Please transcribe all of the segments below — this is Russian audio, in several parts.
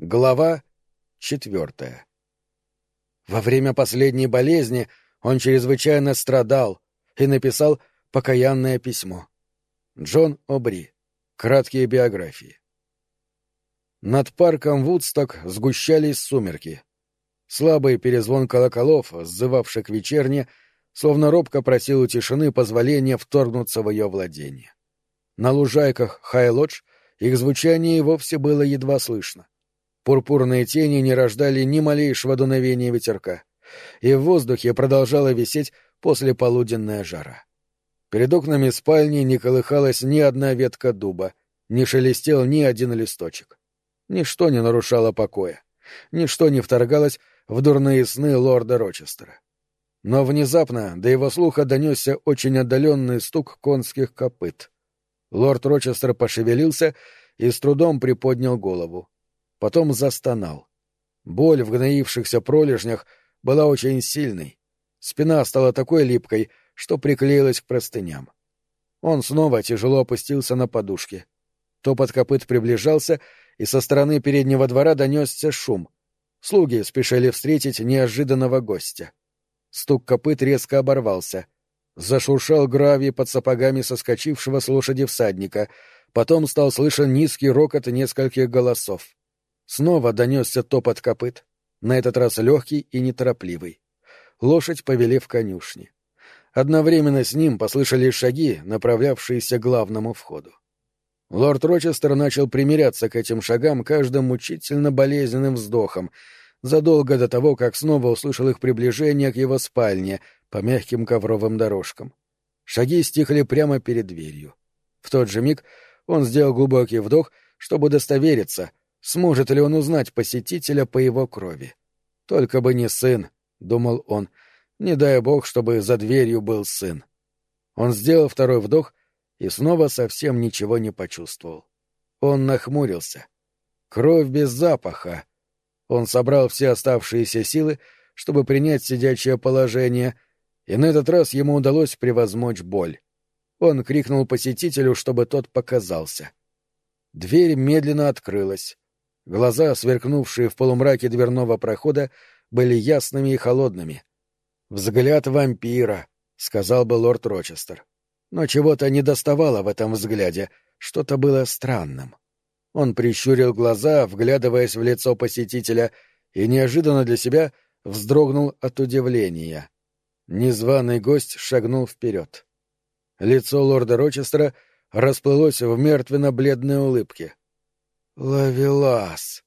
Глава четвертая. Во время последней болезни он чрезвычайно страдал и написал покаянное письмо. Джон Обри. Краткие биографии. Над парком Вудсток сгущались сумерки. Слабый перезвон колоколов, сзывавший к вечерне, словно робко просил у тишины позволения вторгнуться в ее владение. На лужайках Хайлодж их звучание и вовсе было едва слышно. Пурпурные тени не рождали ни малейшего дуновения ветерка, и в воздухе продолжала висеть послеполуденная жара. Перед окнами спальни не колыхалась ни одна ветка дуба, не шелестел ни один листочек. Ничто не нарушало покоя, ничто не вторгалось в дурные сны лорда Рочестера. Но внезапно до его слуха донесся очень отдаленный стук конских копыт. Лорд Рочестер пошевелился и с трудом приподнял голову. Потом застонал. Боль в гноившихся пролежнях была очень сильной. Спина стала такой липкой, что приклеилась к простыням. Он снова тяжело опустился на подушке. Топот копыт приближался, и со стороны переднего двора донесся шум. Слуги спешили встретить неожиданного гостя. Стук копыт резко оборвался — Зашуршал гравий под сапогами соскочившего с лошади всадника. Потом стал слышен низкий рокот нескольких голосов. Снова донесся топот копыт, на этот раз легкий и неторопливый. Лошадь повели в конюшни. Одновременно с ним послышались шаги, направлявшиеся к главному входу. Лорд Рочестер начал примиряться к этим шагам каждым мучительно болезненным вздохом, задолго до того, как снова услышал их приближение к его спальне — по мягким ковровым дорожкам. Шаги стихли прямо перед дверью. В тот же миг он сделал глубокий вдох, чтобы удостовериться, сможет ли он узнать посетителя по его крови. «Только бы не сын», — думал он, — «не дай бог, чтобы за дверью был сын». Он сделал второй вдох и снова совсем ничего не почувствовал. Он нахмурился. Кровь без запаха. Он собрал все оставшиеся силы, чтобы принять сидячее положение — и на этот раз ему удалось превозмочь боль. Он крикнул посетителю, чтобы тот показался. Дверь медленно открылась. Глаза, сверкнувшие в полумраке дверного прохода, были ясными и холодными. «Взгляд вампира», — сказал бы лорд Рочестер. Но чего-то не доставало в этом взгляде, что-то было странным. Он прищурил глаза, вглядываясь в лицо посетителя, и неожиданно для себя вздрогнул от удивления. Незваный гость шагнул вперед. Лицо лорда Рочестера расплылось в мертвенно-бледной улыбке. «Лавелас!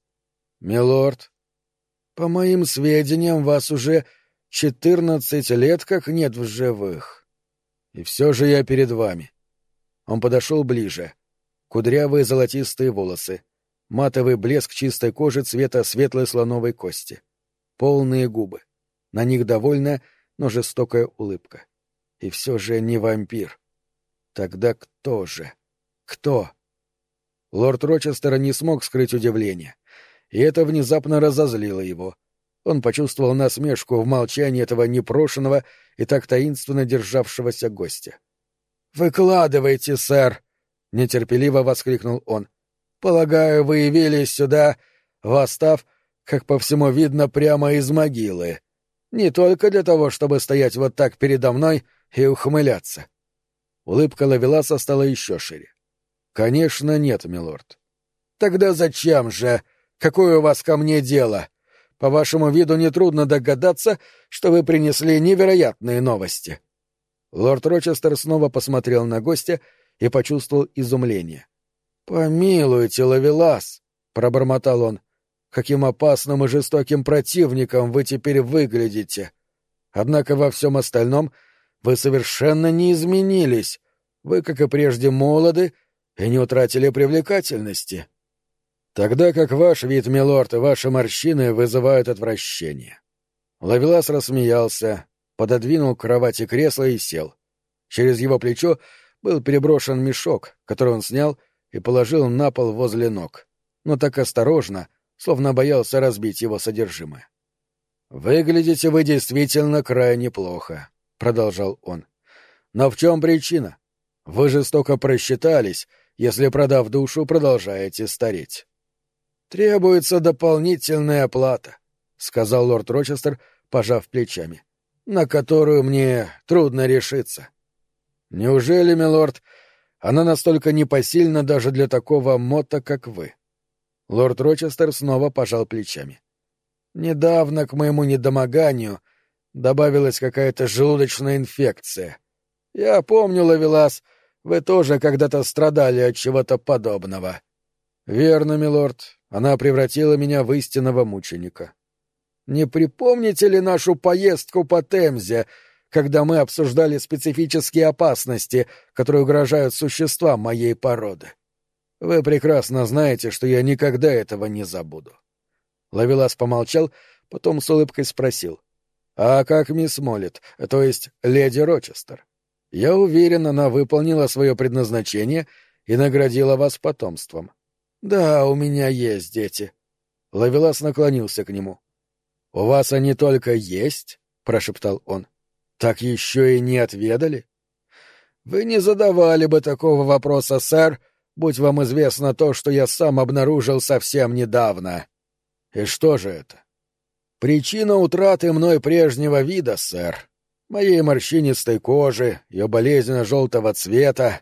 Милорд, по моим сведениям, вас уже четырнадцать лет как нет в живых. И все же я перед вами». Он подошел ближе. Кудрявые золотистые волосы, матовый блеск чистой кожи цвета светлой слоновой кости, полные губы. На них довольно но жестокая улыбка. И все же не вампир. Тогда кто же? Кто? Лорд Рочестера не смог скрыть удивление, и это внезапно разозлило его. Он почувствовал насмешку в молчании этого непрошенного и так таинственно державшегося гостя. «Выкладывайте, сэр!» — нетерпеливо воскликнул он. «Полагаю, вы явились сюда, восстав, как по всему видно, прямо из могилы. Не только для того, чтобы стоять вот так передо мной и ухмыляться. Улыбка Лавеласа стала еще шире. Конечно, нет, милорд. Тогда зачем же? Какое у вас ко мне дело? По вашему виду нетрудно догадаться, что вы принесли невероятные новости. Лорд Рочестер снова посмотрел на гостя и почувствовал изумление. «Помилуйте, Лавелас!» — пробормотал он каким опасным и жестоким противником вы теперь выглядите. Однако во всем остальном вы совершенно не изменились. Вы, как и прежде, молоды и не утратили привлекательности. Тогда как ваш вид, милорд, и ваши морщины вызывают отвращение. Лавелас рассмеялся, пододвинул к кровати кресло и сел. Через его плечо был переброшен мешок, который он снял и положил на пол возле ног. Но так осторожно — словно боялся разбить его содержимое. «Выглядите вы действительно крайне плохо», — продолжал он. «Но в чем причина? Вы жестоко просчитались, если, продав душу, продолжаете стареть». «Требуется дополнительная плата», — сказал лорд Рочестер, пожав плечами, — «на которую мне трудно решиться». «Неужели, милорд, она настолько непосильна даже для такого мота, как вы?» Лорд Рочестер снова пожал плечами. «Недавно к моему недомоганию добавилась какая-то желудочная инфекция. Я помню, Лавелас, вы тоже когда-то страдали от чего-то подобного. Верно, милорд, она превратила меня в истинного мученика. Не припомните ли нашу поездку по Темзе, когда мы обсуждали специфические опасности, которые угрожают существам моей породы? Вы прекрасно знаете, что я никогда этого не забуду. Лавелас помолчал, потом с улыбкой спросил. — А как мисс Моллет, то есть леди Рочестер? Я уверен, она выполнила свое предназначение и наградила вас потомством. Да, у меня есть дети. Лавелас наклонился к нему. У вас они только есть? прошептал он. Так еще и не отведали? Вы не задавали бы такого вопроса, сэр, будь вам известно то, что я сам обнаружил совсем недавно. И что же это? Причина утраты мной прежнего вида, сэр моей морщинистой кожи, ее болезненно-желтого цвета,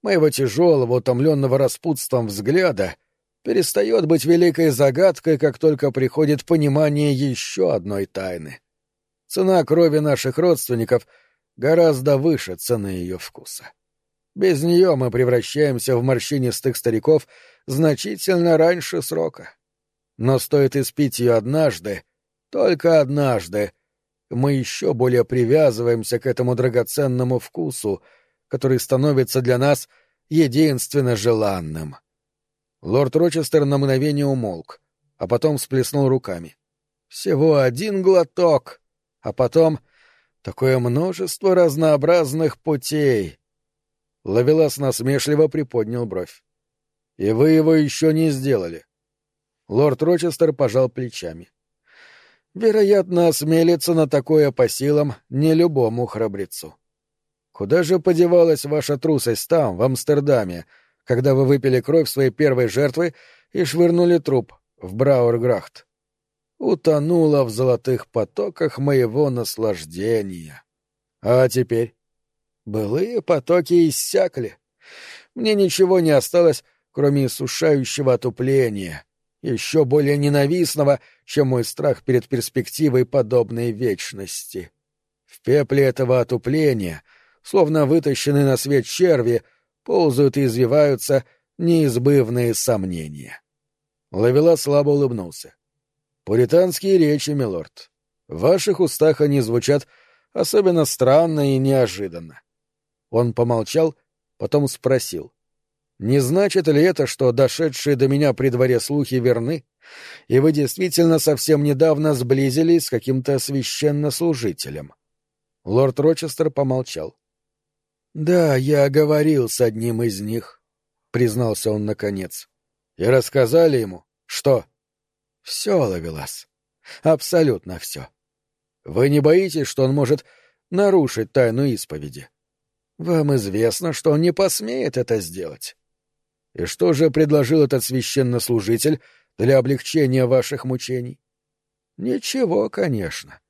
моего тяжелого, утомленного распутством взгляда, перестает быть великой загадкой, как только приходит понимание еще одной тайны. Цена крови наших родственников гораздо выше цены ее вкуса. Без нее мы превращаемся в морщинистых стариков значительно раньше срока. Но стоит испить ее однажды, только однажды, мы еще более привязываемся к этому драгоценному вкусу, который становится для нас единственно желанным. Лорд Рочестер на мгновение умолк, а потом всплеснул руками. Всего один глоток, а потом такое множество разнообразных путей. Лавелас насмешливо приподнял бровь. — И вы его еще не сделали. Лорд Рочестер пожал плечами. Вероятно, осмелиться на такое по силам не любому храбрецу. Куда же подевалась ваша трусость там, в Амстердаме, когда вы выпили кровь своей первой жертвы и швырнули труп в Брауэрграхт? Утонула в золотых потоках моего наслаждения. А теперь? Былые потоки иссякли. Мне ничего не осталось, кроме иссушающего отупления, еще более ненавистного, чем мой страх перед перспективой подобной вечности. В пепле этого отупления, словно вытащенные на свет черви, ползают и извиваются неизбывные сомнения. Лавела слабо улыбнулся. «Пуританские речи, милорд. В ваших устах они звучат особенно странно и неожиданно». Он помолчал, потом спросил. Не значит ли это, что дошедшие до меня при дворе слухи верны, и вы действительно совсем недавно сблизились с каким-то священнослужителем? Лорд Рочестер помолчал. — Да, я говорил с одним из них, — признался он наконец. — И рассказали ему? Что? — Все, Лавелас. Абсолютно все. Вы не боитесь, что он может нарушить тайну исповеди? Вам известно, что он не посмеет это сделать. И что же предложил этот священнослужитель для облегчения ваших мучений? Ничего, конечно.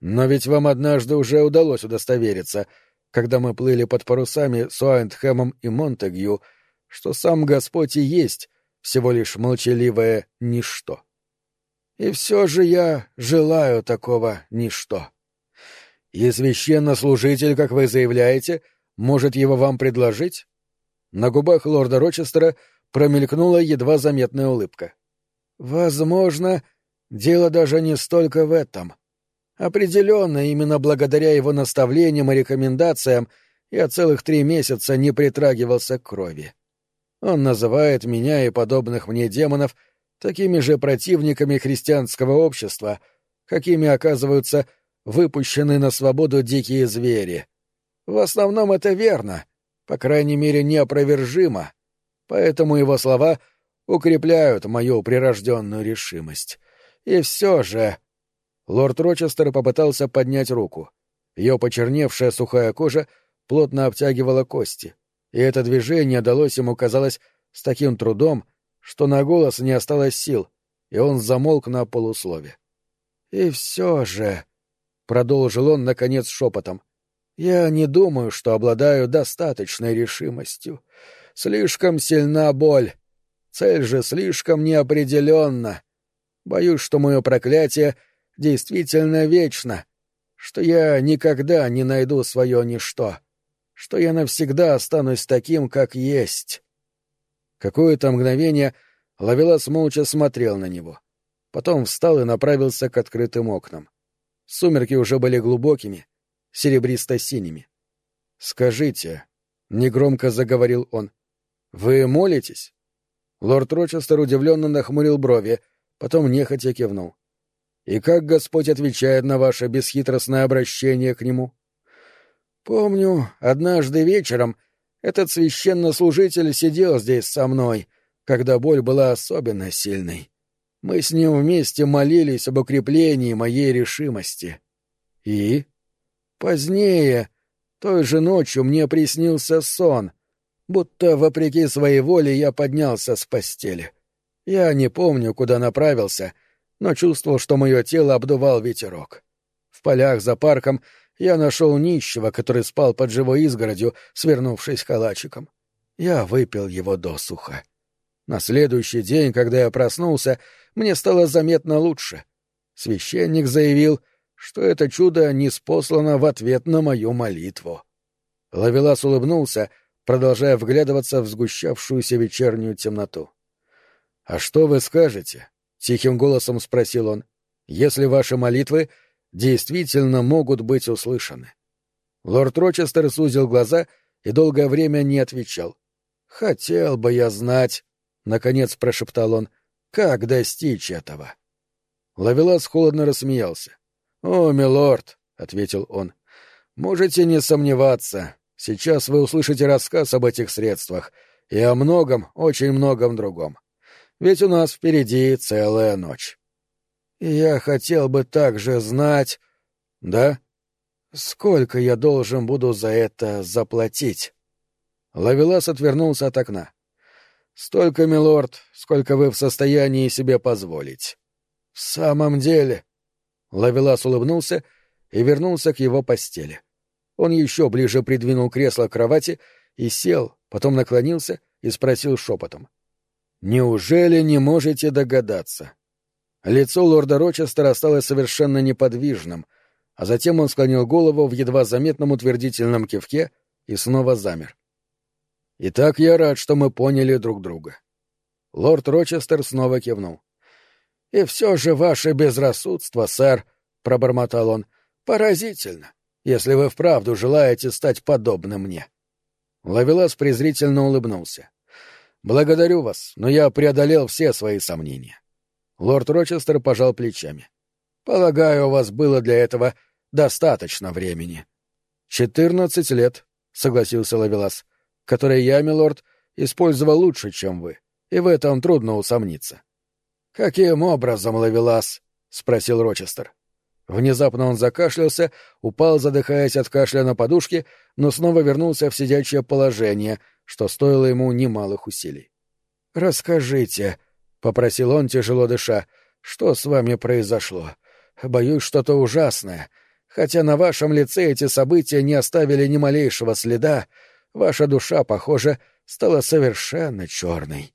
Но ведь вам однажды уже удалось удостовериться, когда мы плыли под парусами с Уайндхэмом и Монтегью, что сам Господь и есть всего лишь молчаливое ничто. И все же я желаю такого ничто. И священнослужитель, как вы заявляете, может его вам предложить? На губах лорда Рочестера промелькнула едва заметная улыбка. «Возможно, дело даже не столько в этом. Определенно, именно благодаря его наставлениям и рекомендациям я целых три месяца не притрагивался к крови. Он называет меня и подобных мне демонов такими же противниками христианского общества, какими оказываются выпущенные на свободу дикие звери. В основном это верно, по крайней мере, неопровержимо, поэтому его слова укрепляют мою прирожденную решимость. И все же... Лорд Рочестер попытался поднять руку. Ее почерневшая сухая кожа плотно обтягивала кости, и это движение далось ему, казалось, с таким трудом, что на голос не осталось сил, и он замолк на полуслове. «И все же...» — продолжил он, наконец, шепотом. «Я не думаю, что обладаю достаточной решимостью. Слишком сильна боль. Цель же слишком неопределенна. Боюсь, что мое проклятие действительно вечно, что я никогда не найду свое ничто, что я навсегда останусь таким, как есть». Какое-то мгновение Лавелас молча смотрел на него. Потом встал и направился к открытым окнам. Сумерки уже были глубокими, серебристо-синими. «Скажите», — негромко заговорил он, — «вы молитесь?» Лорд Рочестер удивленно нахмурил брови, потом нехотя кивнул. «И как Господь отвечает на ваше бесхитростное обращение к Нему?» «Помню, однажды вечером этот священнослужитель сидел здесь со мной, когда боль была особенно сильной. Мы с ним вместе молились об укреплении моей решимости. И? Позднее, той же ночью, мне приснился сон, будто, вопреки своей воле, я поднялся с постели. Я не помню, куда направился, но чувствовал, что мое тело обдувал ветерок. В полях за парком я нашел нищего, который спал под живой изгородью, свернувшись калачиком. Я выпил его досуха. На следующий день, когда я проснулся, мне стало заметно лучше. Священник заявил, что это чудо не спослано в ответ на мою молитву. Лавелас улыбнулся, продолжая вглядываться в сгущавшуюся вечернюю темноту. — А что вы скажете? — тихим голосом спросил он. — Если ваши молитвы действительно могут быть услышаны. Лорд Рочестер сузил глаза и долгое время не отвечал. «Хотел бы я знать», — наконец прошептал он, — «как достичь этого?» Лавелас холодно рассмеялся. «О, милорд», — ответил он, — «можете не сомневаться. Сейчас вы услышите рассказ об этих средствах и о многом, очень многом другом. Ведь у нас впереди целая ночь». Я хотел бы также знать... Да? Сколько я должен буду за это заплатить? Лавелас отвернулся от окна. Столько, милорд, сколько вы в состоянии себе позволить. В самом деле... Лавелас улыбнулся и вернулся к его постели. Он еще ближе придвинул кресло к кровати и сел, потом наклонился и спросил шепотом. «Неужели не можете догадаться?» Лицо лорда Рочестера осталось совершенно неподвижным, а затем он склонил голову в едва заметном утвердительном кивке и снова замер. «Итак, я рад, что мы поняли друг друга». Лорд Рочестер снова кивнул. «И все же ваше безрассудство, сэр», — пробормотал он, — «поразительно, если вы вправду желаете стать подобным мне». Лавелас презрительно улыбнулся. «Благодарю вас, но я преодолел все свои сомнения. Лорд Рочестер пожал плечами. «Полагаю, у вас было для этого достаточно времени». «Четырнадцать лет», — согласился Лавелас, — «которые я, милорд, использовал лучше, чем вы, и в этом трудно усомниться». «Каким образом, Лавелас?» — спросил Рочестер. Внезапно он закашлялся, упал, задыхаясь от кашля на подушке, но снова вернулся в сидячее положение, что стоило ему немалых усилий. «Расскажите», — попросил он, тяжело дыша. — Что с вами произошло? Боюсь, что-то ужасное. Хотя на вашем лице эти события не оставили ни малейшего следа, ваша душа, похоже, стала совершенно черной.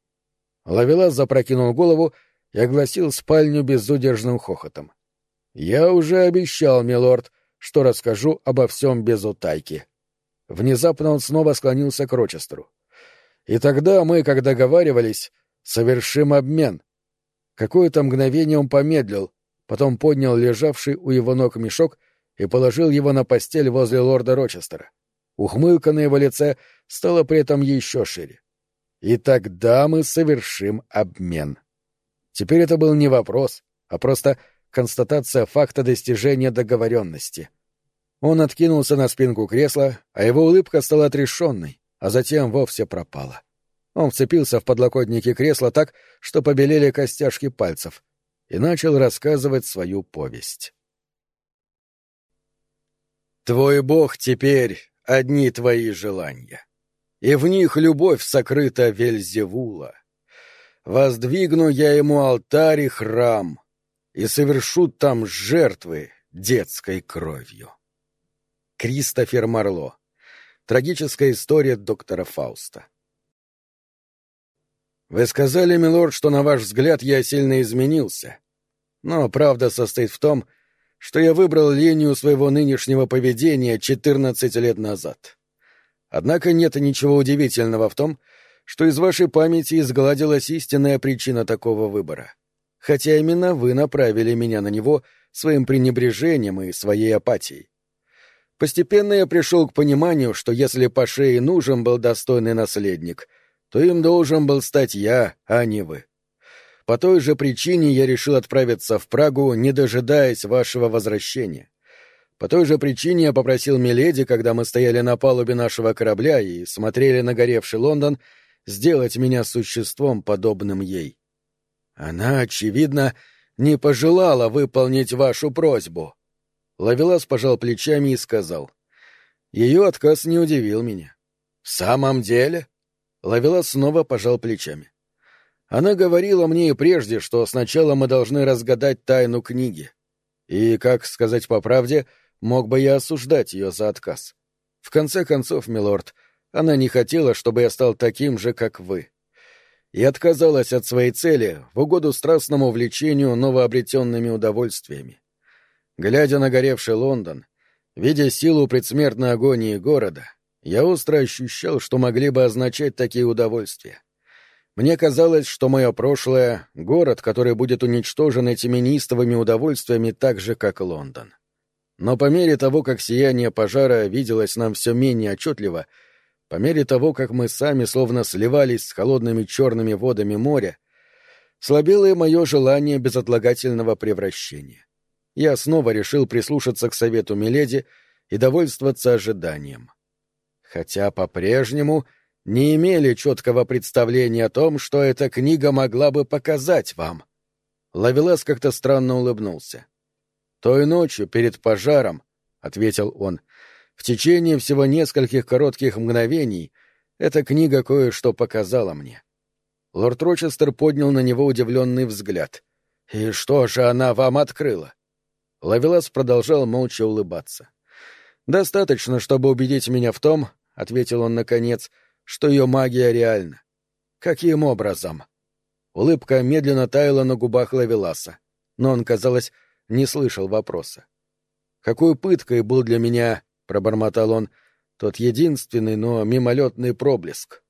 Лавелас запрокинул голову и огласил спальню безудержным хохотом. — Я уже обещал, милорд, что расскажу обо всем без утайки. Внезапно он снова склонился к Рочестеру. — И тогда мы, как договаривались, Совершим обмен. Какое-то мгновение он помедлил, потом поднял лежавший у его ног мешок и положил его на постель возле лорда Рочестера. Ухмылка на его лице стала при этом еще шире. И тогда мы совершим обмен. Теперь это был не вопрос, а просто констатация факта достижения договоренности. Он откинулся на спинку кресла, а его улыбка стала отрешенной, а затем вовсе пропала. Он вцепился в подлокотники кресла так, что побелели костяшки пальцев, и начал рассказывать свою повесть. «Твой бог теперь — одни твои желания, и в них любовь сокрыта Вельзевула. Воздвигну я ему алтарь и храм, и совершу там жертвы детской кровью. Кристофер Марло. Трагическая история доктора Фауста. Вы сказали, милорд, что, на ваш взгляд, я сильно изменился. Но правда состоит в том, что я выбрал линию своего нынешнего поведения 14 лет назад. Однако нет ничего удивительного в том, что из вашей памяти изгладилась истинная причина такого выбора. Хотя именно вы направили меня на него своим пренебрежением и своей апатией. Постепенно я пришел к пониманию, что если по шее нужен был достойный наследник, то им должен был стать я, а не вы. По той же причине я решил отправиться в Прагу, не дожидаясь вашего возвращения. По той же причине я попросил Миледи, когда мы стояли на палубе нашего корабля и смотрели на горевший Лондон, сделать меня существом, подобным ей. Она, очевидно, не пожелала выполнить вашу просьбу. Лавелас пожал плечами и сказал. Ее отказ не удивил меня. В самом деле? Лавелас снова пожал плечами. Она говорила мне и прежде, что сначала мы должны разгадать тайну книги. И, как сказать по правде, мог бы я осуждать ее за отказ. В конце концов, милорд, она не хотела, чтобы я стал таким же, как вы. И отказалась от своей цели в угоду страстному влечению новообретенными удовольствиями. Глядя на горевший Лондон, видя силу предсмертной агонии города, я остро ощущал, что могли бы означать такие удовольствия. Мне казалось, что мое прошлое — город, который будет уничтожен этими неистовыми удовольствиями так же, как Лондон. Но по мере того, как сияние пожара виделось нам все менее отчетливо, по мере того, как мы сами словно сливались с холодными черными водами моря, слабело и мое желание безотлагательного превращения. Я снова решил прислушаться к совету Миледи и довольствоваться ожиданием. Хотя по-прежнему не имели четкого представления о том, что эта книга могла бы показать вам. Лавелас как-то странно улыбнулся. «Той ночью, перед пожаром», — ответил он, — «в течение всего нескольких коротких мгновений эта книга кое-что показала мне». Лорд Рочестер поднял на него удивленный взгляд. «И что же она вам открыла?» Лавелас продолжал молча улыбаться. «Достаточно, чтобы убедить меня в том, — ответил он наконец, — что ее магия реальна. Каким образом? Улыбка медленно таяла на губах Лавеласа, но он, казалось, не слышал вопроса. «Какой пыткой был для меня, — пробормотал он, — тот единственный, но мимолетный проблеск».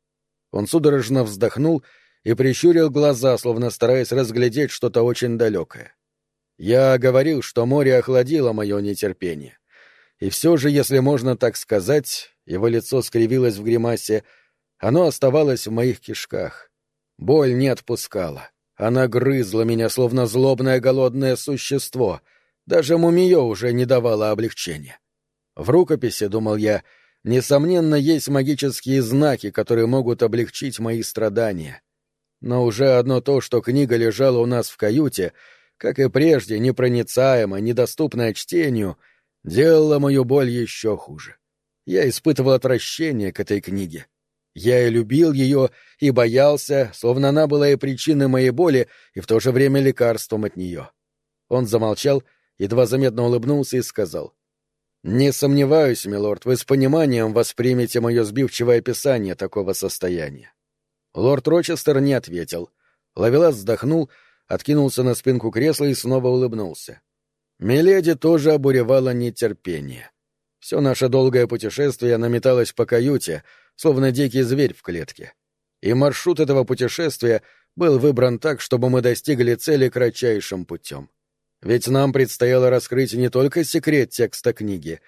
Он судорожно вздохнул и прищурил глаза, словно стараясь разглядеть что-то очень далекое. Я говорил, что море охладило мое нетерпение. И все же, если можно так сказать, его лицо скривилось в гримасе — оно оставалось в моих кишках. Боль не отпускала. Она грызла меня, словно злобное голодное существо. Даже мумиё уже не давала облегчения. В рукописи, думал я, несомненно, есть магические знаки, которые могут облегчить мои страдания. Но уже одно то, что книга лежала у нас в каюте, как и прежде, непроницаемо, недоступная чтению, делало мою боль еще хуже. Я испытывал отвращение к этой книге. Я и любил ее, и боялся, словно она была и причиной моей боли, и в то же время лекарством от нее. Он замолчал, едва заметно улыбнулся и сказал. «Не сомневаюсь, милорд, вы с пониманием воспримете мое сбивчивое описание такого состояния». Лорд Рочестер не ответил. Лавелас вздохнул, откинулся на спинку кресла и снова улыбнулся. Миледи тоже обуревала нетерпение. Все наше долгое путешествие наметалось по каюте — словно дикий зверь в клетке. И маршрут этого путешествия был выбран так, чтобы мы достигли цели кратчайшим путем. Ведь нам предстояло раскрыть не только секрет текста книги,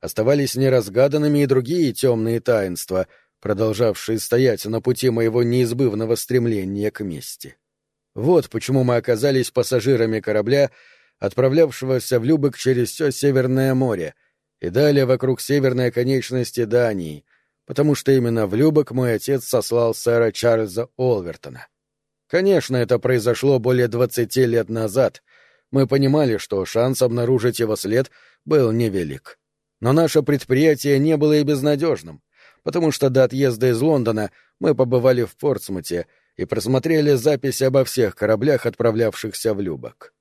оставались неразгаданными и другие темные таинства, продолжавшие стоять на пути моего неизбывного стремления к мести. Вот почему мы оказались пассажирами корабля, отправлявшегося в Любек через все Северное море, и далее вокруг северной конечности Дании, потому что именно в Любок мой отец сослал сэра Чарльза Олвертона. Конечно, это произошло более двадцати лет назад. Мы понимали, что шанс обнаружить его след был невелик. Но наше предприятие не было и безнадежным, потому что до отъезда из Лондона мы побывали в Портсмуте и просмотрели записи обо всех кораблях, отправлявшихся в Любок.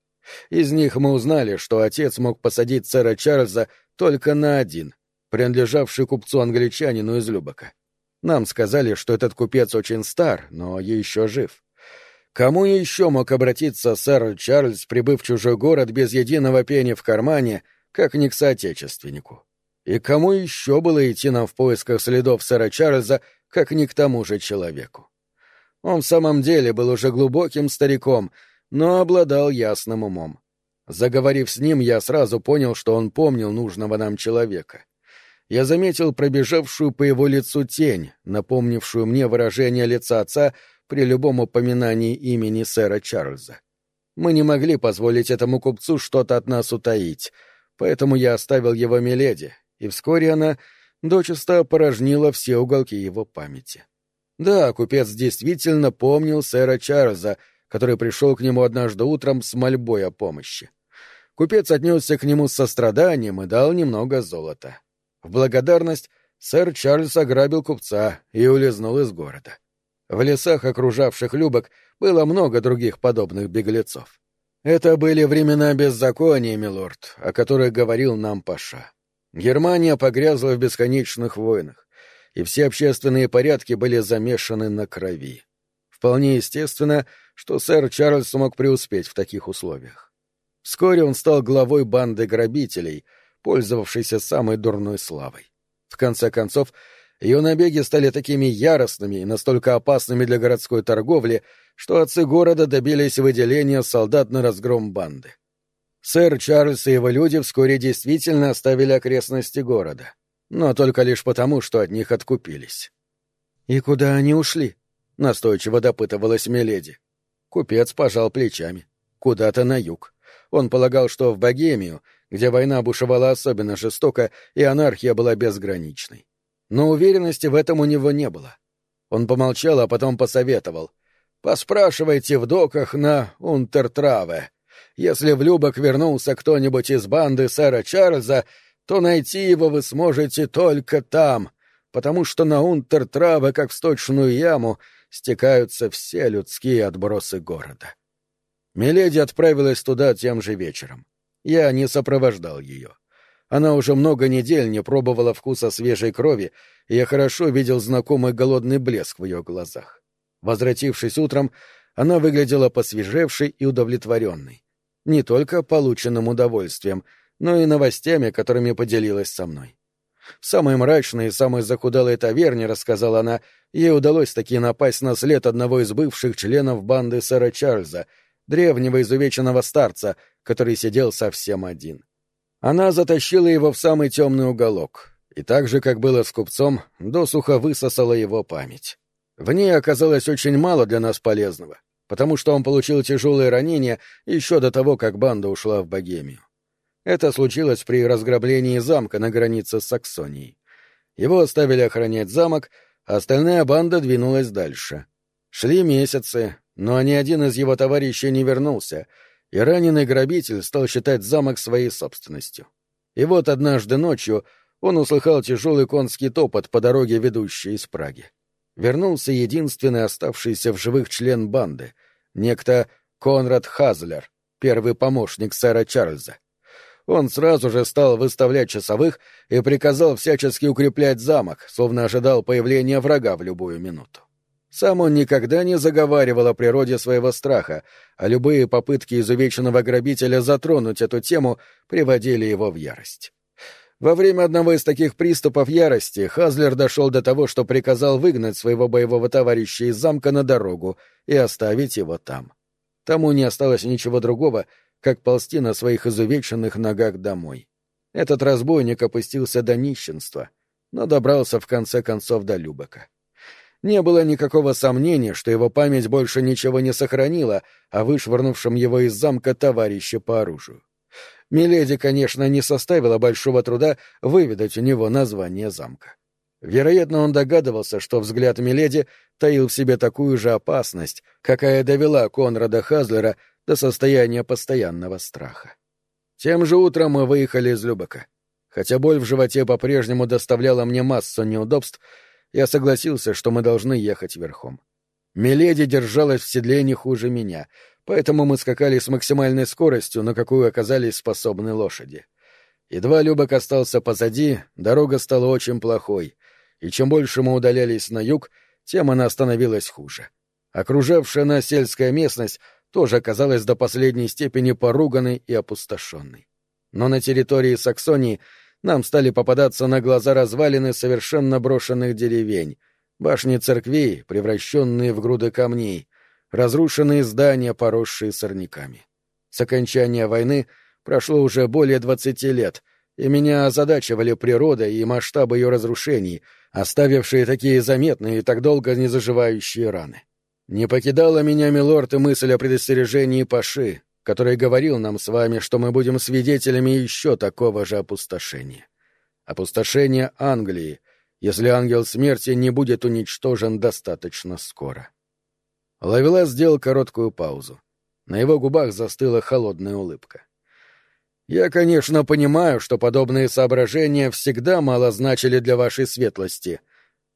Из них мы узнали, что отец мог посадить сэра Чарльза только на один, принадлежавший купцу-англичанину из Любока. Нам сказали, что этот купец очень стар, но еще жив. Кому еще мог обратиться сэр Чарльз, прибыв в чужой город без единого пени в кармане, как не к соотечественнику? И кому еще было идти нам в поисках следов сэра Чарльза, как не к тому же человеку? Он в самом деле был уже глубоким стариком, но обладал ясным умом. Заговорив с ним, я сразу понял, что он помнил нужного нам человека. Я заметил пробежавшую по его лицу тень, напомнившую мне выражение лица отца при любом упоминании имени сэра Чарльза. Мы не могли позволить этому купцу что-то от нас утаить, поэтому я оставил его Миледи, и вскоре она дочисто опорожнила все уголки его памяти. Да, купец действительно помнил сэра Чарльза, который пришел к нему однажды утром с мольбой о помощи. Купец отнесся к нему с состраданием и дал немного золота. В благодарность сэр Чарльз ограбил купца и улизнул из города. В лесах, окружавших Любок, было много других подобных беглецов. Это были времена беззакония, милорд, о которых говорил нам Паша. Германия погрязла в бесконечных войнах, и все общественные порядки были замешаны на крови. Вполне естественно, что сэр Чарльз смог преуспеть в таких условиях. Вскоре он стал главой банды грабителей, пользовавшейся самой дурной славой. В конце концов, ее набеги стали такими яростными и настолько опасными для городской торговли, что отцы города добились выделения солдат на разгром банды. Сэр Чарльз и его люди вскоре действительно оставили окрестности города, но только лишь потому, что от них откупились. «И куда они ушли?» — настойчиво допытывалась Миледи. Купец пожал плечами. Куда-то на юг. Он полагал, что в Богемию, где война бушевала особенно жестоко и анархия была безграничной. Но уверенности в этом у него не было. Он помолчал, а потом посоветовал. «Поспрашивайте в доках на Унтертраве. Если в Любок вернулся кто-нибудь из банды сэра Чарльза, то найти его вы сможете только там, потому что на Унтертраве, как в сточную яму, стекаются все людские отбросы города. Миледи отправилась туда тем же вечером. Я не сопровождал ее. Она уже много недель не пробовала вкуса свежей крови, и я хорошо видел знакомый голодный блеск в ее глазах. Возвратившись утром, она выглядела посвежевшей и удовлетворенной не только полученным удовольствием, но и новостями, которыми поделилась со мной. В самой мрачной и самой захудалой таверне, рассказала она, ей удалось таки напасть на след одного из бывших членов банды сэра Чарльза, древнего изувеченного старца, который сидел совсем один. Она затащила его в самый темный уголок, и так же, как было с купцом, досуха высосала его память. В ней оказалось очень мало для нас полезного — потому что он получил тяжелые ранения еще до того, как банда ушла в Богемию. Это случилось при разграблении замка на границе с Саксонией. Его оставили охранять замок, а остальная банда двинулась дальше. Шли месяцы, но ни один из его товарищей не вернулся, и раненый грабитель стал считать замок своей собственностью. И вот однажды ночью он услыхал тяжелый конский топот по дороге, ведущей из Праги вернулся единственный оставшийся в живых член банды, некто Конрад Хазлер, первый помощник сэра Чарльза. Он сразу же стал выставлять часовых и приказал всячески укреплять замок, словно ожидал появления врага в любую минуту. Сам он никогда не заговаривал о природе своего страха, а любые попытки изувеченного грабителя затронуть эту тему приводили его в ярость. Во время одного из таких приступов ярости Хазлер дошел до того, что приказал выгнать своего боевого товарища из замка на дорогу и оставить его там. Тому не осталось ничего другого, как ползти на своих изувеченных ногах домой. Этот разбойник опустился до нищенства, но добрался в конце концов до Любека. Не было никакого сомнения, что его память больше ничего не сохранила о вышвырнувшем его из замка товарище по оружию. Миледи, конечно, не составило большого труда выведать у него название замка. Вероятно, он догадывался, что взгляд Миледи таил в себе такую же опасность, какая довела Конрада Хазлера до состояния постоянного страха. Тем же утром мы выехали из Любека. Хотя боль в животе по-прежнему доставляла мне массу неудобств, я согласился, что мы должны ехать верхом. Миледи держалась в седле не хуже меня, поэтому мы скакали с максимальной скоростью, на какую оказались способны лошади. Едва Любок остался позади, дорога стала очень плохой, и чем больше мы удалялись на юг, тем она становилась хуже. Окружавшая нас сельская местность тоже оказалась до последней степени поруганной и опустошенной. Но на территории Саксонии нам стали попадаться на глаза развалины совершенно брошенных деревень, башни церквей, превращенные в груды камней, разрушенные здания, поросшие сорняками. С окончания войны прошло уже более двадцати лет, и меня озадачивали природа и масштабы ее разрушений, оставившие такие заметные и так долго не заживающие раны. Не покидала меня, милорд, и мысль о предостережении Паши, который говорил нам с вами, что мы будем свидетелями еще такого же опустошения. Опустошение Англии, если ангел смерти не будет уничтожен достаточно скоро. Лавелас сделал короткую паузу. На его губах застыла холодная улыбка. Я, конечно, понимаю, что подобные соображения всегда мало значили для вашей светлости,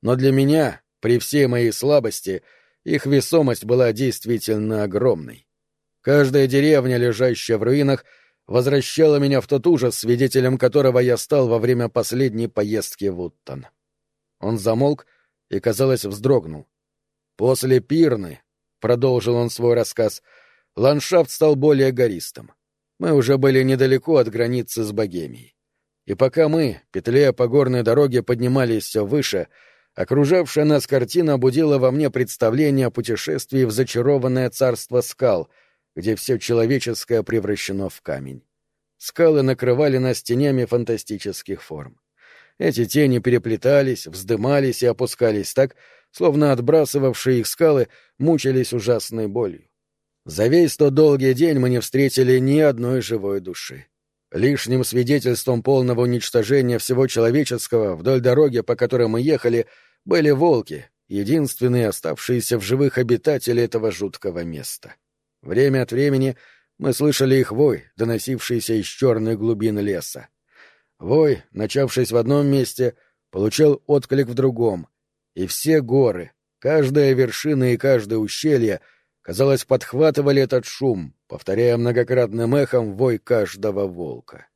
но для меня, при всей моей слабости, их весомость была действительно огромной. Каждая деревня, лежащая в руинах, возвращала меня в тот ужас, свидетелем которого я стал во время последней поездки в Уттон. Он замолк и, казалось, вздрогнул. После Пирны, — продолжил он свой рассказ, — ландшафт стал более гористым. Мы уже были недалеко от границы с Богемией. И пока мы, петляя по горной дороге, поднимались все выше, окружавшая нас картина будила во мне представление о путешествии в зачарованное царство скал, где все человеческое превращено в камень. Скалы накрывали нас тенями фантастических форм. Эти тени переплетались, вздымались и опускались так, словно отбрасывавшие их скалы мучились ужасной болью. За весь тот долгий день мы не встретили ни одной живой души. Лишним свидетельством полного уничтожения всего человеческого вдоль дороги, по которой мы ехали, были волки, единственные оставшиеся в живых обитатели этого жуткого места. Время от времени мы слышали их вой, доносившийся из черной глубины леса. Вой, начавшись в одном месте, получал отклик в другом, и все горы, каждая вершина и каждое ущелье — казалось, подхватывали этот шум, повторяя многократным эхом вой каждого волка.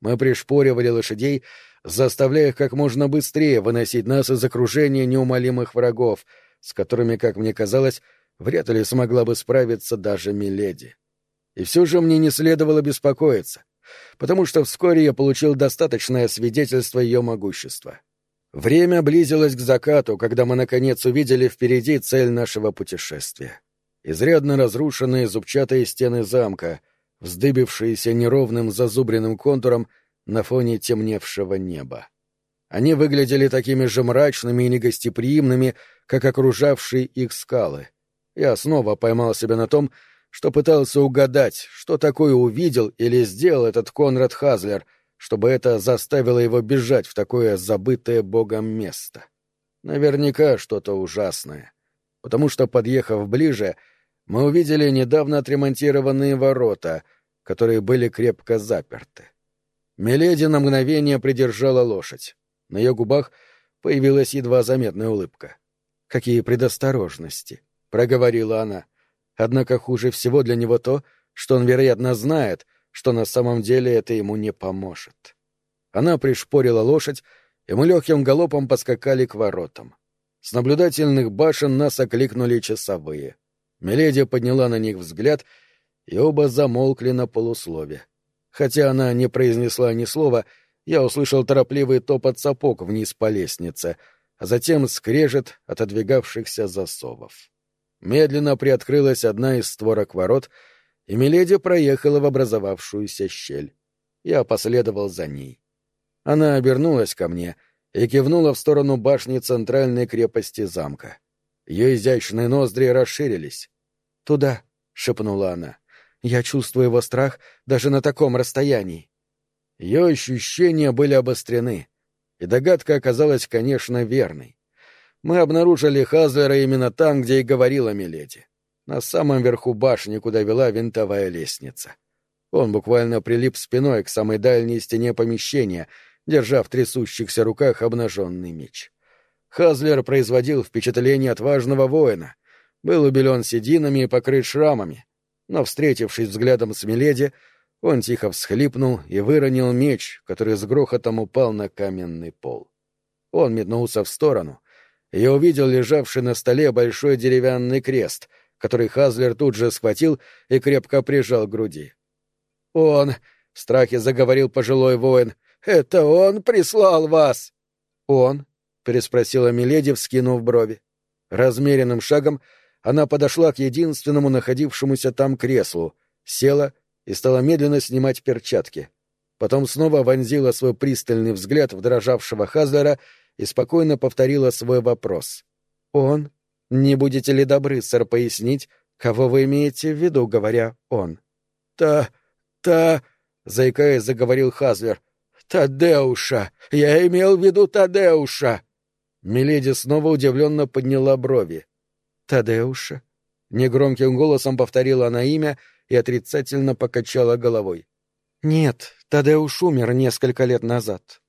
Мы пришпоривали лошадей, заставляя их как можно быстрее выносить нас из окружения неумолимых врагов, с которыми, как мне казалось, вряд ли смогла бы справиться даже Миледи. И все же мне не следовало беспокоиться, потому что вскоре я получил достаточное свидетельство ее могущества. Время близилось к закату, когда мы наконец увидели впереди цель нашего путешествия изрядно разрушенные зубчатые стены замка, вздыбившиеся неровным зазубренным контуром на фоне темневшего неба. Они выглядели такими же мрачными и негостеприимными, как окружавшие их скалы. Я снова поймал себя на том, что пытался угадать, что такое увидел или сделал этот Конрад Хазлер, чтобы это заставило его бежать в такое забытое богом место. Наверняка что-то ужасное, потому что, подъехав ближе, мы увидели недавно отремонтированные ворота, которые были крепко заперты. Миледи на мгновение придержала лошадь. На ее губах появилась едва заметная улыбка. «Какие предосторожности!» — проговорила она. Однако хуже всего для него то, что он, вероятно, знает, что на самом деле это ему не поможет. Она пришпорила лошадь, и мы легким галопом поскакали к воротам. С наблюдательных башен нас окликнули часовые — Миледи подняла на них взгляд, и оба замолкли на полуслове. Хотя она не произнесла ни слова, я услышал торопливый топот сапог вниз по лестнице, а затем скрежет отодвигавшихся засовов. Медленно приоткрылась одна из створок ворот, и Миледи проехала в образовавшуюся щель. Я последовал за ней. Она обернулась ко мне и кивнула в сторону башни центральной крепости замка. Ее изящные ноздри расширились. «Туда», — шепнула она. «Я чувствую его страх даже на таком расстоянии». Ее ощущения были обострены, и догадка оказалась, конечно, верной. Мы обнаружили Хазлера именно там, где и говорила Миледи, на самом верху башни, куда вела винтовая лестница. Он буквально прилип спиной к самой дальней стене помещения, держа в трясущихся руках обнаженный меч. Хазлер производил впечатление отважного воина. был убелен сединами и покрыт шрамами, но, встретившись взглядом с Миледи, он тихо всхлипнул и выронил меч, который с грохотом упал на каменный пол. Он метнулся в сторону, я увидел лежавший на столе большой деревянный крест, который Хазлер тут же схватил и крепко прижал к груди. «Он!» — в страхе заговорил пожилой воин. «Это он прислал вас!» «Он?» — переспросила Миледи, вскинув брови. Размеренным шагом она подошла к единственному находившемуся там креслу, села и стала медленно снимать перчатки. Потом снова вонзила свой пристальный взгляд в дрожавшего Хазлера и спокойно повторила свой вопрос. «Он? Не будете ли добры, сэр, пояснить, кого вы имеете в виду, говоря «он»?» «Та... та...» — заикаясь, заговорил Хазлер. «Тадеуша! Я имел в виду Тадеуша!» Миледи снова удивленно подняла брови. «Тадеуша?» Негромким голосом повторила она имя и отрицательно покачала головой. «Нет, Тадеуш умер несколько лет назад».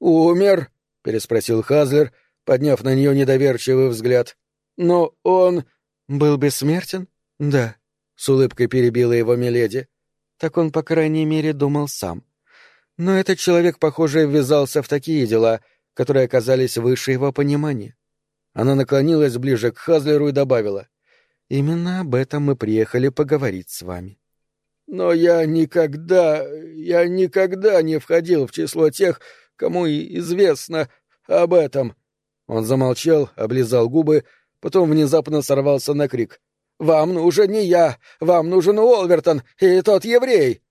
«Умер?» — переспросил Хазлер, подняв на нее недоверчивый взгляд. «Но он...» «Был бессмертен?» «Да», — с улыбкой перебила его Миледи. «Так он, по крайней мере, думал сам. Но этот человек, похоже, ввязался в такие дела, которые оказались выше его понимания. Она наклонилась ближе к Хазлеру и добавила. «Именно об этом мы приехали поговорить с вами». «Но я никогда, я никогда не входил в число тех, кому и известно об этом». Он замолчал, облизал губы, потом внезапно сорвался на крик. «Вам нужен не я! Вам нужен Уолвертон и тот еврей!»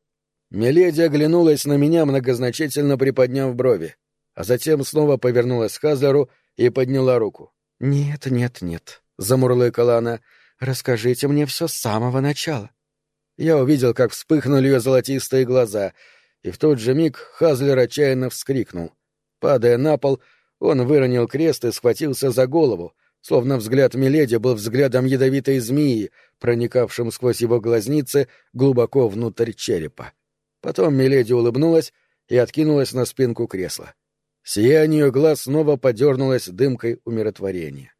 Миледи оглянулась на меня, многозначительно приподняв брови, а затем снова повернулась к Хазлеру и подняла руку. «Нет, нет, нет», — замурлыкала она, — «расскажите мне все с самого начала». Я увидел, как вспыхнули ее золотистые глаза, и в тот же миг Хазлер отчаянно вскрикнул. Падая на пол, он выронил крест и схватился за голову, словно взгляд Миледи был взглядом ядовитой змеи, проникавшим сквозь его глазницы глубоко внутрь черепа. Потом Миледи улыбнулась и откинулась на спинку кресла. Сияние глаз снова подернулось дымкой умиротворения.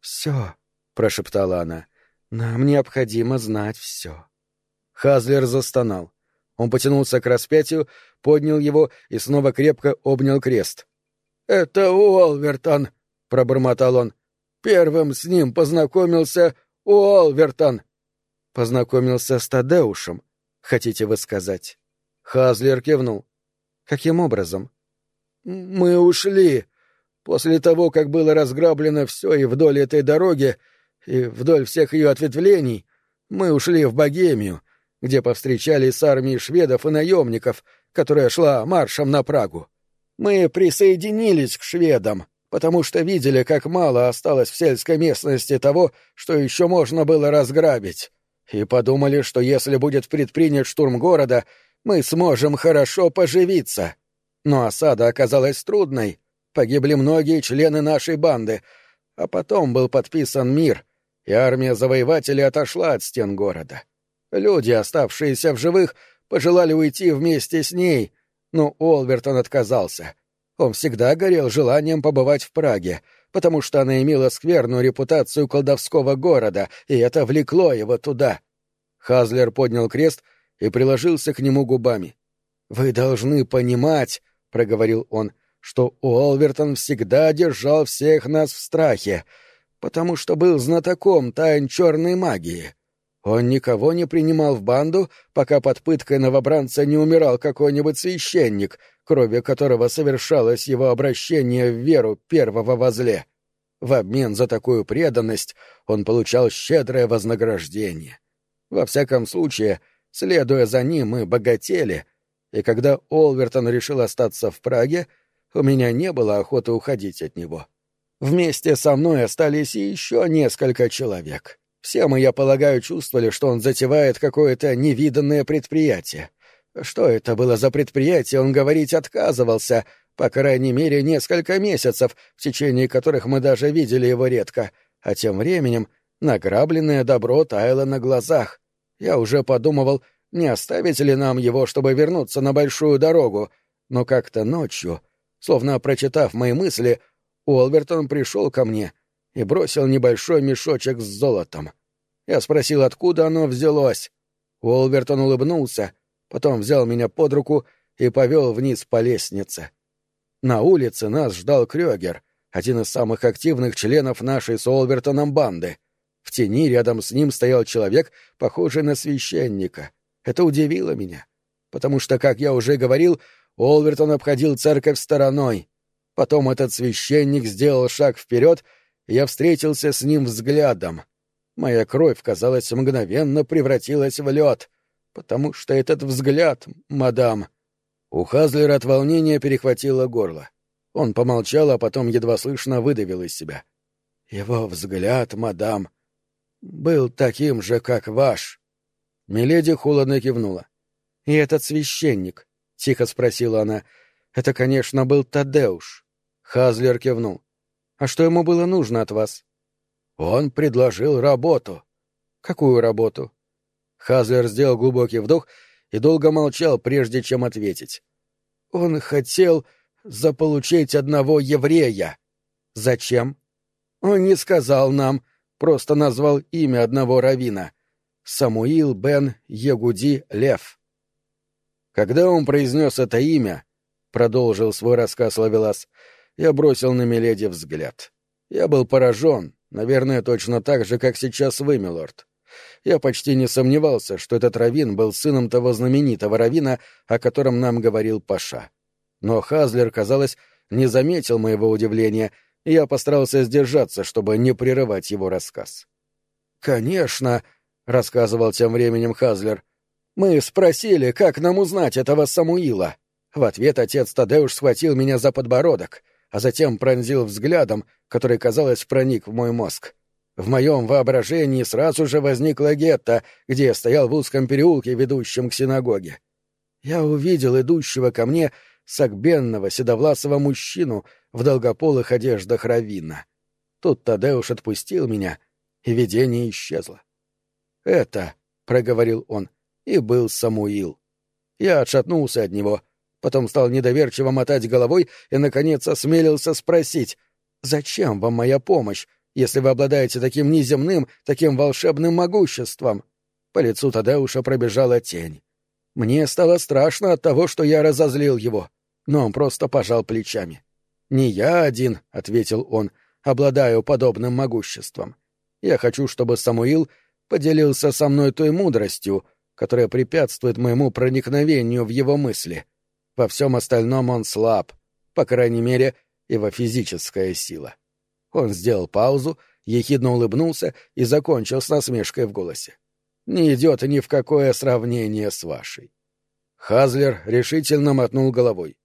«Все», — прошептала она, — «нам необходимо знать все». Хазлер застонал. Он потянулся к распятию, поднял его и снова крепко обнял крест. «Это Уолвертон», — пробормотал он. «Первым с ним познакомился Уолвертон». «Познакомился с Тадеушем, хотите вы сказать?» Хазлер кивнул. «Каким образом?» Мы ушли. После того, как было разграблено все и вдоль этой дороги, и вдоль всех ее ответвлений, мы ушли в Богемию, где повстречались с армией шведов и наемников, которая шла маршем на Прагу. Мы присоединились к шведам, потому что видели, как мало осталось в сельской местности того, что еще можно было разграбить, и подумали, что если будет предпринят штурм города, мы сможем хорошо поживиться. Но осада оказалась трудной, погибли многие члены нашей банды, а потом был подписан мир, и армия завоевателей отошла от стен города. Люди, оставшиеся в живых, пожелали уйти вместе с ней, но Олвертон отказался. Он всегда горел желанием побывать в Праге, потому что она имела скверную репутацию колдовского города, и это влекло его туда. Хазлер поднял крест и приложился к нему губами. «Вы должны понимать», проговорил он, что Уолвертон всегда держал всех нас в страхе, потому что был знатоком тайн черной магии. Он никого не принимал в банду, пока под пыткой новобранца не умирал какой-нибудь священник, кровью которого совершалось его обращение в веру первого возле. В обмен за такую преданность он получал щедрое вознаграждение. Во всяком случае, следуя за ним, мы богатели, и когда Олвертон решил остаться в Праге, у меня не было охоты уходить от него. Вместе со мной остались еще несколько человек. Все мы, я полагаю, чувствовали, что он затевает какое-то невиданное предприятие. Что это было за предприятие, он говорить отказывался, по крайней мере, несколько месяцев, в течение которых мы даже видели его редко, а тем временем награбленное добро таяло на глазах. Я уже подумывал, не оставить ли нам его, чтобы вернуться на большую дорогу, но как-то ночью, словно прочитав мои мысли, Уолвертон пришел ко мне и бросил небольшой мешочек с золотом. Я спросил, откуда оно взялось. Уолвертон улыбнулся, потом взял меня под руку и повел вниз по лестнице. На улице нас ждал Крёгер, один из самых активных членов нашей с Уолвертоном банды. В тени рядом с ним стоял человек, похожий на священника. Это удивило меня, потому что, как я уже говорил, Уолвертон обходил церковь стороной. Потом этот священник сделал шаг вперед, я встретился с ним взглядом. Моя кровь, казалось, мгновенно превратилась в лед, потому что этот взгляд, мадам... У Хазлера от волнения перехватило горло. Он помолчал, а потом едва слышно выдавил из себя. «Его взгляд, мадам, был таким же, как ваш». Миледи холодно кивнула. «И этот священник?» — тихо спросила она. «Это, конечно, был Тадеуш». Хазлер кивнул. «А что ему было нужно от вас?» «Он предложил работу». «Какую работу?» Хазлер сделал глубокий вдох и долго молчал, прежде чем ответить. «Он хотел заполучить одного еврея». «Зачем?» «Он не сказал нам, просто назвал имя одного равина. Самуил бен Егуди Лев». Когда он произнес это имя, продолжил свой рассказ Лавелас, я бросил на Миледи взгляд. Я был поражен, наверное, точно так же, как сейчас вы, милорд. Я почти не сомневался, что этот равин был сыном того знаменитого равина, о котором нам говорил Паша. Но Хазлер, казалось, не заметил моего удивления, и я постарался сдержаться, чтобы не прерывать его рассказ. «Конечно», — рассказывал тем временем Хазлер, — «мы спросили, как нам узнать этого Самуила. В ответ отец Тадеуш схватил меня за подбородок, а затем пронзил взглядом, который, казалось, проник в мой мозг. В моем воображении сразу же возникла гетто, где я стоял в узком переулке, ведущем к синагоге. Я увидел идущего ко мне сагбенного седовласого мужчину в долгополых одеждах равина. Тут Тадеуш отпустил меня, и видение исчезло. «Это», — проговорил он, — и был Самуил. Я отшатнулся от него, потом стал недоверчиво мотать головой и, наконец, осмелился спросить, «Зачем вам моя помощь? если вы обладаете таким неземным, таким волшебным могуществом. По лицу Тадеуша пробежала тень. Мне стало страшно от того, что я разозлил его, но он просто пожал плечами. «Не я один», — ответил он, — «обладаю подобным могуществом. Я хочу, чтобы Самуил поделился со мной той мудростью, которая препятствует моему проникновению в его мысли. Во всем остальном он слаб, по крайней мере, его физическая сила». Он сделал паузу, ехидно улыбнулся и закончил с насмешкой в голосе. «Не идет ни в какое сравнение с вашей». Хазлер решительно мотнул головой.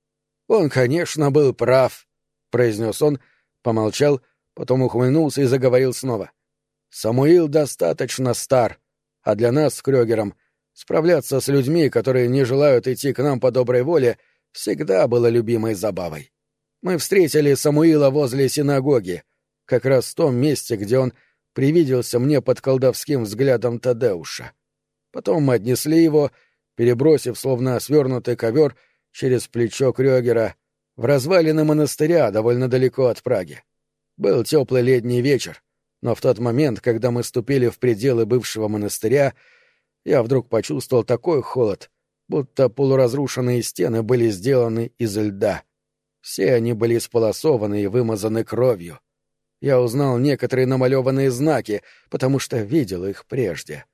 «Он, конечно, был прав», — произнес он, помолчал, потом ухмыльнулся и заговорил снова. «Самуил достаточно стар, а для нас с Крёгером справляться с людьми, которые не желают идти к нам по доброй воле, всегда было любимой забавой. Мы встретили Самуила возле синагоги, как раз в том месте, где он привиделся мне под колдовским взглядом Тадеуша. Потом мы отнесли его, перебросив, словно свернутый ковер, через плечо Крёгера, в развалины монастыря довольно далеко от Праги. Был теплый летний вечер, но в тот момент, когда мы ступили в пределы бывшего монастыря, я вдруг почувствовал такой холод, будто полуразрушенные стены были сделаны из льда. Все они были сполосованы и вымазаны кровью. Я узнал некоторые намалеванные знаки, потому что видел их прежде.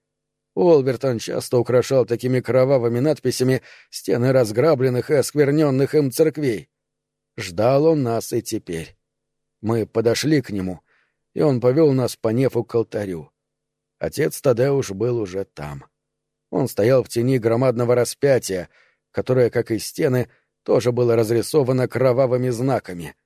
Уолбертон часто украшал такими кровавыми надписями стены разграбленных и оскверненных им церквей. Ждал он нас и теперь. Мы подошли к нему, и он повел нас по нефу к алтарю. Отец Тадеуш был уже там. Он стоял в тени громадного распятия, которое, как и стены, тоже было разрисовано кровавыми знаками —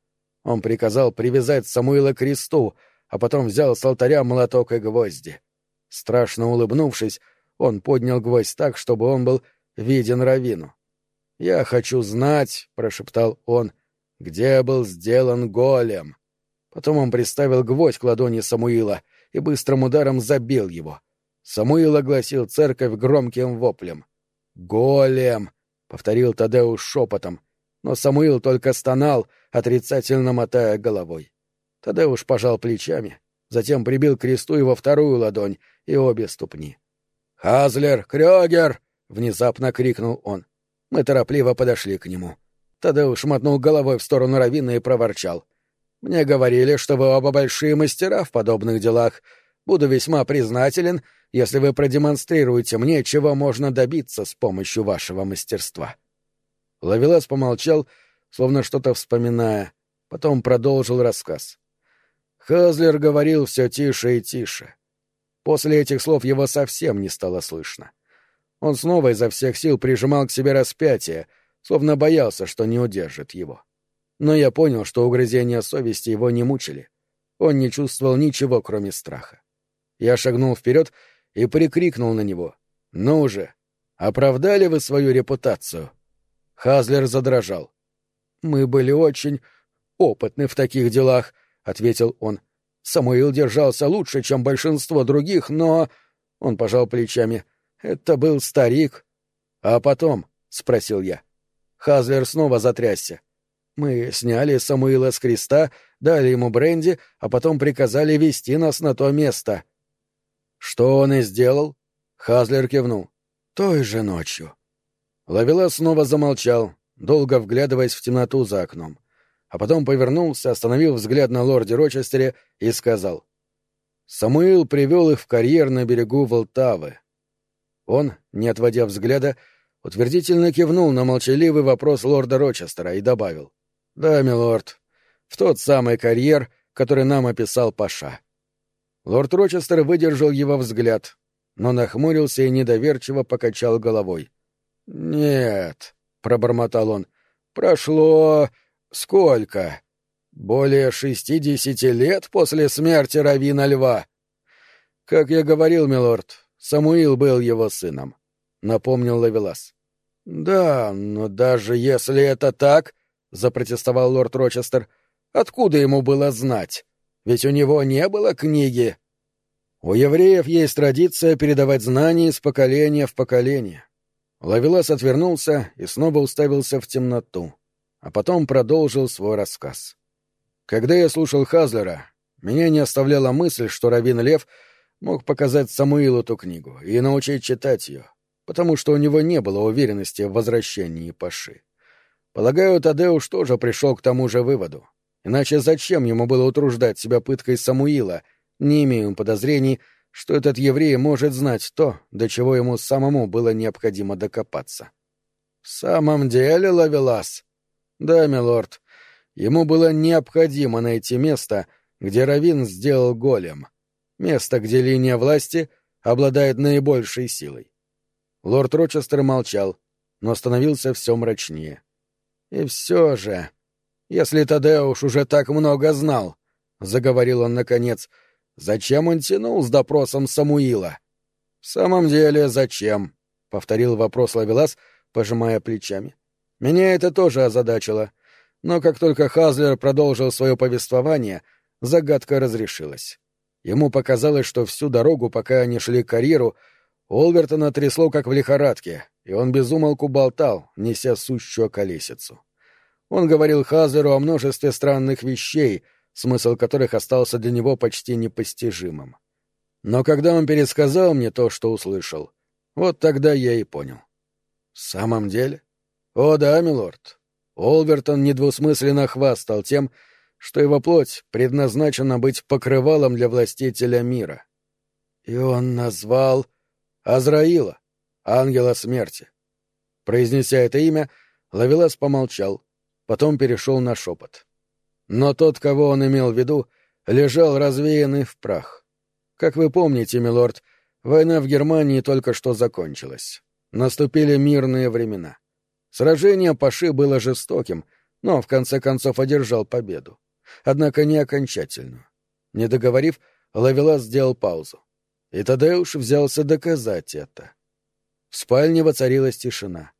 он приказал привязать Самуила к кресту, а потом взял с алтаря молоток и гвозди. Страшно улыбнувшись, он поднял гвоздь так, чтобы он был виден Равину. «Я хочу знать», — прошептал он, — «где был сделан голем». Потом он приставил гвоздь к ладони Самуила и быстрым ударом забил его. Самуил огласил церковь громким воплем. «Голем!» — повторил Тадеуш шепотом, но Самуил только стонал, отрицательно мотая головой. Уж пожал плечами, затем прибил кресту его вторую ладонь и обе ступни. «Хазлер! Крёгер!» — внезапно крикнул он. Мы торопливо подошли к нему. Тадеуш мотнул головой в сторону Равина и проворчал. «Мне говорили, что вы оба большие мастера в подобных делах. Буду весьма признателен, если вы продемонстрируете мне, чего можно добиться с помощью вашего мастерства». Лавелас помолчал, словно что-то вспоминая, потом продолжил рассказ. Хазлер говорил все тише и тише. После этих слов его совсем не стало слышно. Он снова изо всех сил прижимал к себе распятие, словно боялся, что не удержит его. Но я понял, что угрызения совести его не мучили. Он не чувствовал ничего, кроме страха. Я шагнул вперед и прикрикнул на него. «Ну уже! Оправдали вы свою репутацию?» Хазлер задрожал. «Мы были очень опытны в таких делах», ответил он. Самуил держался лучше, чем большинство других, но... Он пожал плечами. Это был старик. А потом, спросил я. Хазлер снова затрясся. Мы сняли Самуила с креста, дали ему бренди, а потом приказали вести нас на то место. Что он и сделал? Хазлер кивнул. Той же ночью. Лавела снова замолчал, долго вглядываясь в темноту за окном а потом повернулся, остановил взгляд на лорде Рочестере и сказал. «Самуил привел их в карьер на берегу Волтавы». Он, не отводя взгляда, утвердительно кивнул на молчаливый вопрос лорда Рочестера и добавил. «Да, милорд, в тот самый карьер, который нам описал Паша». Лорд Рочестер выдержал его взгляд, но нахмурился и недоверчиво покачал головой. «Нет», — пробормотал он, — «прошло Сколько? Более шестидесяти лет после смерти Равина Льва. Как я говорил, милорд, Самуил был его сыном, напомнил Лавелас. Да, но даже если это так, запротестовал лорд Рочестер, откуда ему было знать? Ведь у него не было книги. У евреев есть традиция передавать знания из поколения в поколение. Лавелас отвернулся и снова уставился в темноту а потом продолжил свой рассказ. Когда я слушал Хазлера, меня не оставляла мысль, что Равин Лев мог показать Самуилу эту книгу и научить читать ее, потому что у него не было уверенности в возвращении Паши. Полагаю, Тадеуш тоже пришел к тому же выводу. Иначе зачем ему было утруждать себя пыткой Самуила, не имея подозрений, что этот еврей может знать то, до чего ему самому было необходимо докопаться. — В самом деле, Лавелас, да, милорд. Ему было необходимо найти место, где Равин сделал голем. Место, где линия власти обладает наибольшей силой. Лорд Рочестер молчал, но становился все мрачнее. И все же, если Тадеуш уже так много знал, — заговорил он наконец, — зачем он тянул с допросом Самуила? — В самом деле, зачем? — повторил вопрос Лавелас, пожимая плечами. — меня это тоже озадачило. Но как только Хазлер продолжил свое повествование, загадка разрешилась. Ему показалось, что всю дорогу, пока они шли к карьеру, Олвертона трясло как в лихорадке, и он безумолку болтал, неся сущую колесицу. Он говорил Хазлеру о множестве странных вещей, смысл которых остался для него почти непостижимым. Но когда он пересказал мне то, что услышал, вот тогда я и понял. В самом деле? «О да, милорд». Олвертон недвусмысленно хвастал тем, что его плоть предназначена быть покрывалом для властителя мира. И он назвал Азраила, ангела смерти. Произнеся это имя, Лавелас помолчал, потом перешел на шепот. Но тот, кого он имел в виду, лежал развеянный в прах. Как вы помните, милорд, война в Германии только что закончилась. Наступили мирные времена. Сражение Паши было жестоким, но в конце концов одержал победу. Однако не окончательную. Не договорив, Лавелас сделал паузу. И Тадеуш взялся доказать это. В спальне воцарилась тишина.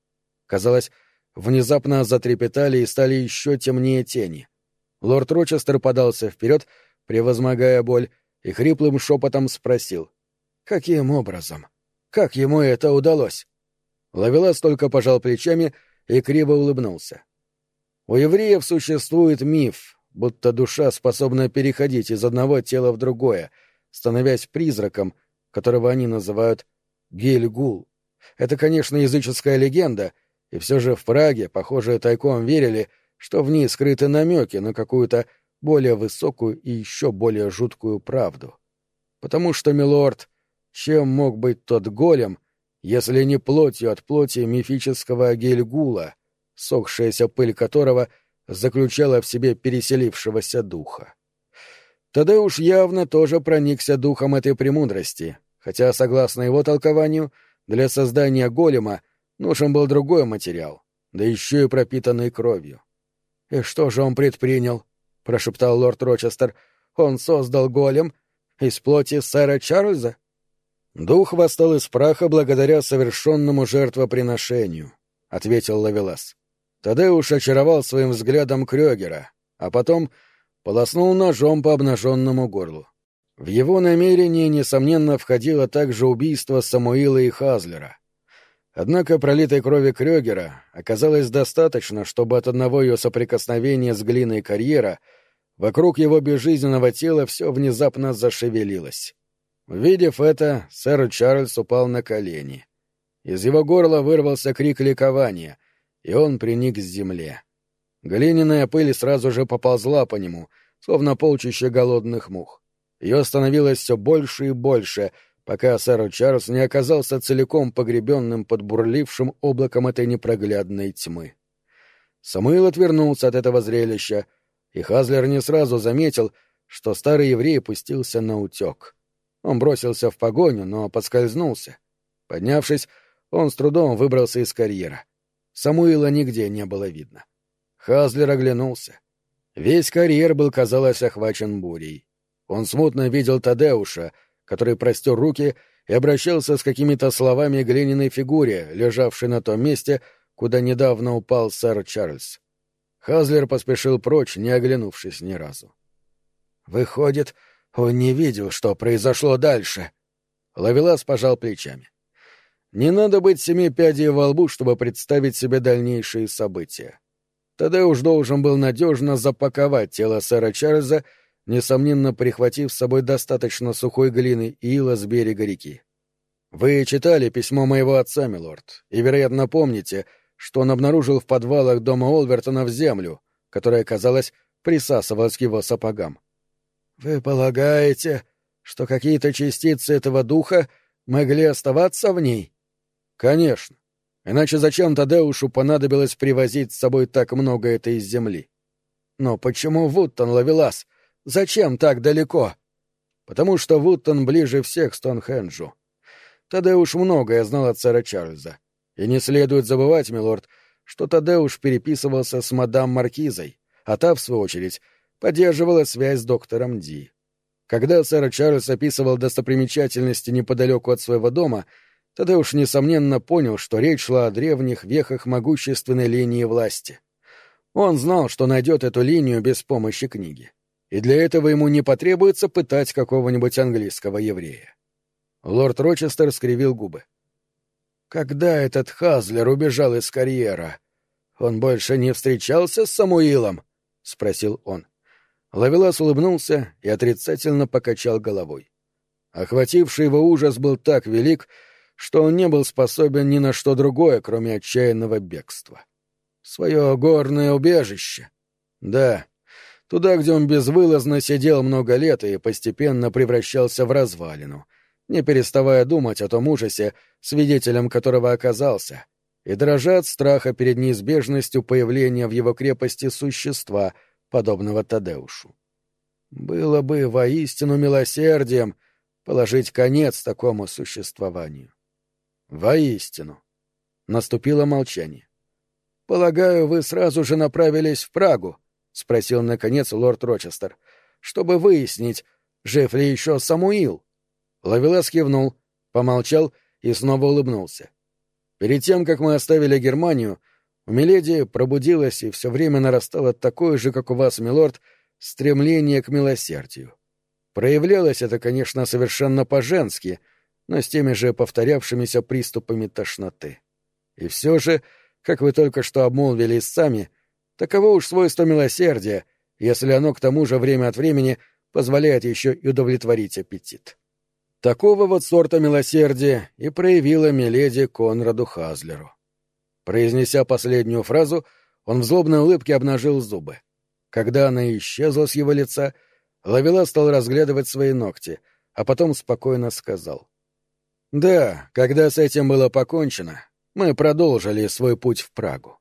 Казалось, внезапно затрепетали и стали еще темнее тени. Лорд Рочестер подался вперед, превозмогая боль, и хриплым шепотом спросил. «Каким образом? Как ему это удалось?» Лавелас только пожал плечами и криво улыбнулся. У евреев существует миф, будто душа способна переходить из одного тела в другое, становясь призраком, которого они называют Гильгул. Это, конечно, языческая легенда, и все же в Праге, похоже, тайком верили, что в ней скрыты намеки на какую-то более высокую и еще более жуткую правду. Потому что, милорд, чем мог быть тот голем, если не плотью от плоти мифического Гельгула, сохшаяся пыль которого заключала в себе переселившегося духа? Тогда уж явно тоже проникся духом этой премудрости, хотя, согласно его толкованию, для создания голема нужен был другой материал, да еще и пропитанный кровью. «И что же он предпринял?» — прошептал лорд Рочестер. «Он создал голем из плоти сэра Чарльза?» «Дух восстал из праха благодаря совершенному жертвоприношению», — ответил Лавелас. Тадеуш очаровал своим взглядом Крёгера, а потом полоснул ножом по обнаженному горлу. В его намерение, несомненно, входило также убийство Самуила и Хазлера. Однако пролитой крови Крёгера оказалось достаточно, чтобы от одного ее соприкосновения с глиной карьера вокруг его безжизненного тела все внезапно зашевелилось. Увидев это, сэр Чарльз упал на колени. Из его горла вырвался крик ликования, и он приник к земле. Глиняная пыль сразу же поползла по нему, словно полчища голодных мух. Ее становилось все больше и больше, пока сэр Чарльз не оказался целиком погребенным под бурлившим облаком этой непроглядной тьмы. Самуил отвернулся от этого зрелища, и Хазлер не сразу заметил, что старый еврей пустился на утек. Он бросился в погоню, но подскользнулся. Поднявшись, он с трудом выбрался из карьера. Самуила нигде не было видно. Хазлер оглянулся. Весь карьер был, казалось, охвачен бурей. Он смутно видел Тадеуша, который простер руки и обращался с какими-то словами к глиняной фигуре, лежавшей на том месте, куда недавно упал сэр Чарльз. Хазлер поспешил прочь, не оглянувшись ни разу. «Выходит, он не видел, что произошло дальше». Лавелас пожал плечами. «Не надо быть семи пядей во лбу, чтобы представить себе дальнейшие события. Тогда уж должен был надежно запаковать тело сэра Чарльза несомненно прихватив с собой достаточно сухой глины и ила с берега реки. Вы читали письмо моего отца, милорд, и, вероятно, помните, что он обнаружил в подвалах дома Олвертона в землю, которая, казалось, присасывалась к его сапогам. Вы полагаете, что какие-то частицы этого духа могли оставаться в ней? Конечно. Иначе зачем Тадеушу понадобилось привозить с собой так много этой земли? Но почему Вуттон Лавелас — Зачем так далеко? Потому что Вуттон ближе всех к Стоунхенджу. Тадеуш многое знал от сэра Чарльза. И не следует забывать, милорд, что Тадеуш переписывался с мадам Маркизой, а та, в свою очередь, поддерживала связь с доктором Ди. Когда сэр Чарльз описывал достопримечательности неподалеку от своего дома, Тадеуш, несомненно, понял, что речь шла о древних вехах могущественной линии власти. Он знал, что найдет эту линию без помощи книги и для этого ему не потребуется пытать какого-нибудь английского еврея. Лорд Рочестер скривил губы. Когда этот Хазлер убежал из карьера? Он больше не встречался с Самуилом? — спросил он. Лавелас улыбнулся и отрицательно покачал головой. Охвативший его ужас был так велик, что он не был способен ни на что другое, кроме отчаянного бегства. Свое горное убежище. Да, туда, где он безвылазно сидел много лет и постепенно превращался в развалину, не переставая думать о том ужасе, свидетелем которого оказался, и дрожа от страха перед неизбежностью появления в его крепости существа, подобного Тадеушу. Было бы воистину милосердием положить конец такому существованию. Воистину. Наступило молчание. Полагаю, вы сразу же направились в Прагу, — спросил, наконец, лорд Рочестер, — чтобы выяснить, жив ли еще Самуил. Лавелас кивнул, помолчал и снова улыбнулся. Перед тем, как мы оставили Германию, у Миледи пробудилось и все время нарастало такое же, как у вас, милорд, стремление к милосердию. Проявлялось это, конечно, совершенно по-женски, но с теми же повторявшимися приступами тошноты. И все же, как вы только что обмолвились сами, Таково уж свойство милосердия, если оно к тому же время от времени позволяет еще и удовлетворить аппетит. Такого вот сорта милосердия и проявила Миледи Конраду Хазлеру. Произнеся последнюю фразу, он в злобной улыбке обнажил зубы. Когда она исчезла с его лица, Лавела стал разглядывать свои ногти, а потом спокойно сказал. «Да, когда с этим было покончено, мы продолжили свой путь в Прагу.